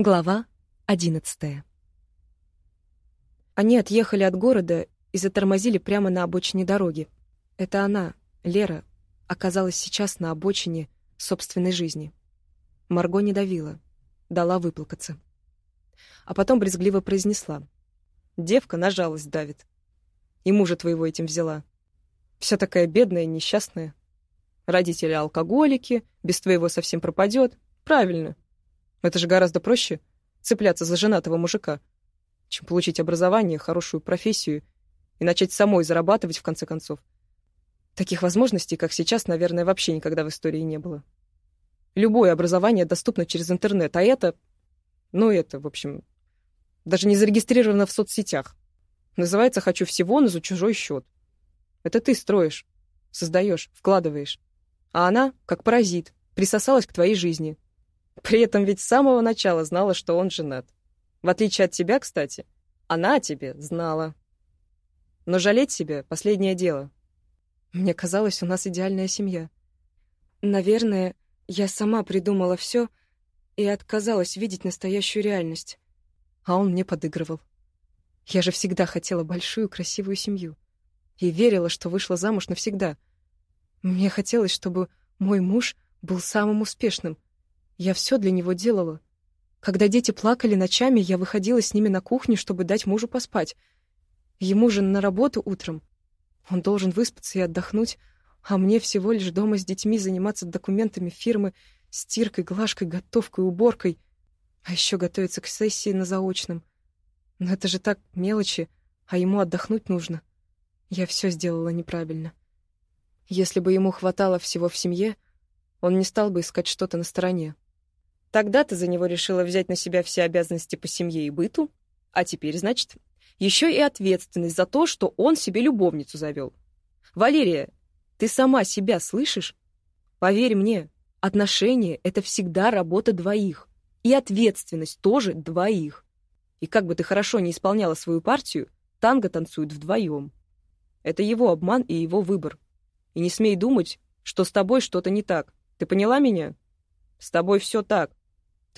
Глава одиннадцатая. Они отъехали от города и затормозили прямо на обочине дороги. Это она, Лера, оказалась сейчас на обочине собственной жизни. Марго не давила, дала выплакаться. А потом брезгливо произнесла. «Девка на жалость давит. И мужа твоего этим взяла. Вся такая бедная, несчастная. Родители алкоголики, без твоего совсем пропадет. Правильно. Это же гораздо проще цепляться за женатого мужика, чем получить образование, хорошую профессию и начать самой зарабатывать в конце концов. Таких возможностей, как сейчас, наверное, вообще никогда в истории не было. Любое образование доступно через интернет, а это... Ну, это, в общем, даже не зарегистрировано в соцсетях. Называется «Хочу всего, но за чужой счет». Это ты строишь, создаешь, вкладываешь. А она, как паразит, присосалась к твоей жизни. При этом ведь с самого начала знала, что он женат. В отличие от тебя, кстати, она о тебе знала. Но жалеть себя — последнее дело. Мне казалось, у нас идеальная семья. Наверное, я сама придумала все и отказалась видеть настоящую реальность. А он мне подыгрывал. Я же всегда хотела большую красивую семью. И верила, что вышла замуж навсегда. Мне хотелось, чтобы мой муж был самым успешным. Я все для него делала. Когда дети плакали ночами, я выходила с ними на кухню, чтобы дать мужу поспать. Ему же на работу утром. Он должен выспаться и отдохнуть, а мне всего лишь дома с детьми заниматься документами фирмы, стиркой, глажкой, готовкой, уборкой. А еще готовиться к сессии на заочном. Но это же так мелочи, а ему отдохнуть нужно. Я все сделала неправильно. Если бы ему хватало всего в семье, он не стал бы искать что-то на стороне. Тогда ты за него решила взять на себя все обязанности по семье и быту, а теперь, значит, еще и ответственность за то, что он себе любовницу завел. Валерия, ты сама себя слышишь? Поверь мне, отношения — это всегда работа двоих. И ответственность тоже двоих. И как бы ты хорошо не исполняла свою партию, танго танцуют вдвоем. Это его обман и его выбор. И не смей думать, что с тобой что-то не так. Ты поняла меня? С тобой все так.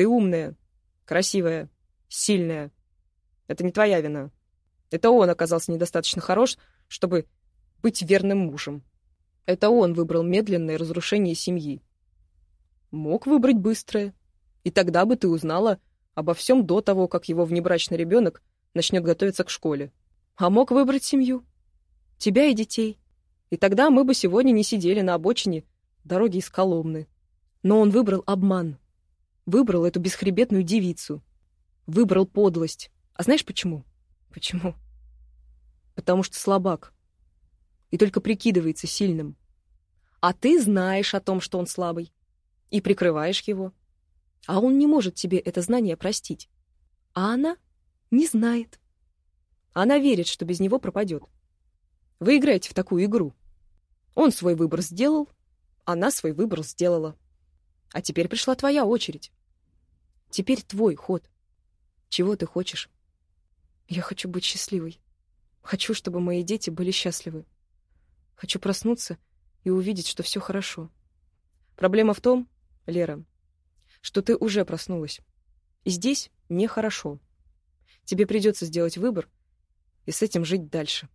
Ты умная, красивая, сильная. Это не твоя вина. Это он оказался недостаточно хорош, чтобы быть верным мужем. Это он выбрал медленное разрушение семьи. Мог выбрать быстрое. И тогда бы ты узнала обо всем до того, как его внебрачный ребенок начнет готовиться к школе. А мог выбрать семью. Тебя и детей. И тогда мы бы сегодня не сидели на обочине дороги из Коломны. Но он выбрал обман. Выбрал эту бесхребетную девицу. Выбрал подлость. А знаешь почему? Почему? Потому что слабак. И только прикидывается сильным. А ты знаешь о том, что он слабый. И прикрываешь его. А он не может тебе это знание простить. А она не знает. Она верит, что без него пропадет. Вы играете в такую игру. Он свой выбор сделал, она свой выбор сделала. А теперь пришла твоя очередь. Теперь твой ход. Чего ты хочешь? Я хочу быть счастливой. Хочу, чтобы мои дети были счастливы. Хочу проснуться и увидеть, что все хорошо. Проблема в том, Лера, что ты уже проснулась. И здесь нехорошо. Тебе придется сделать выбор и с этим жить дальше.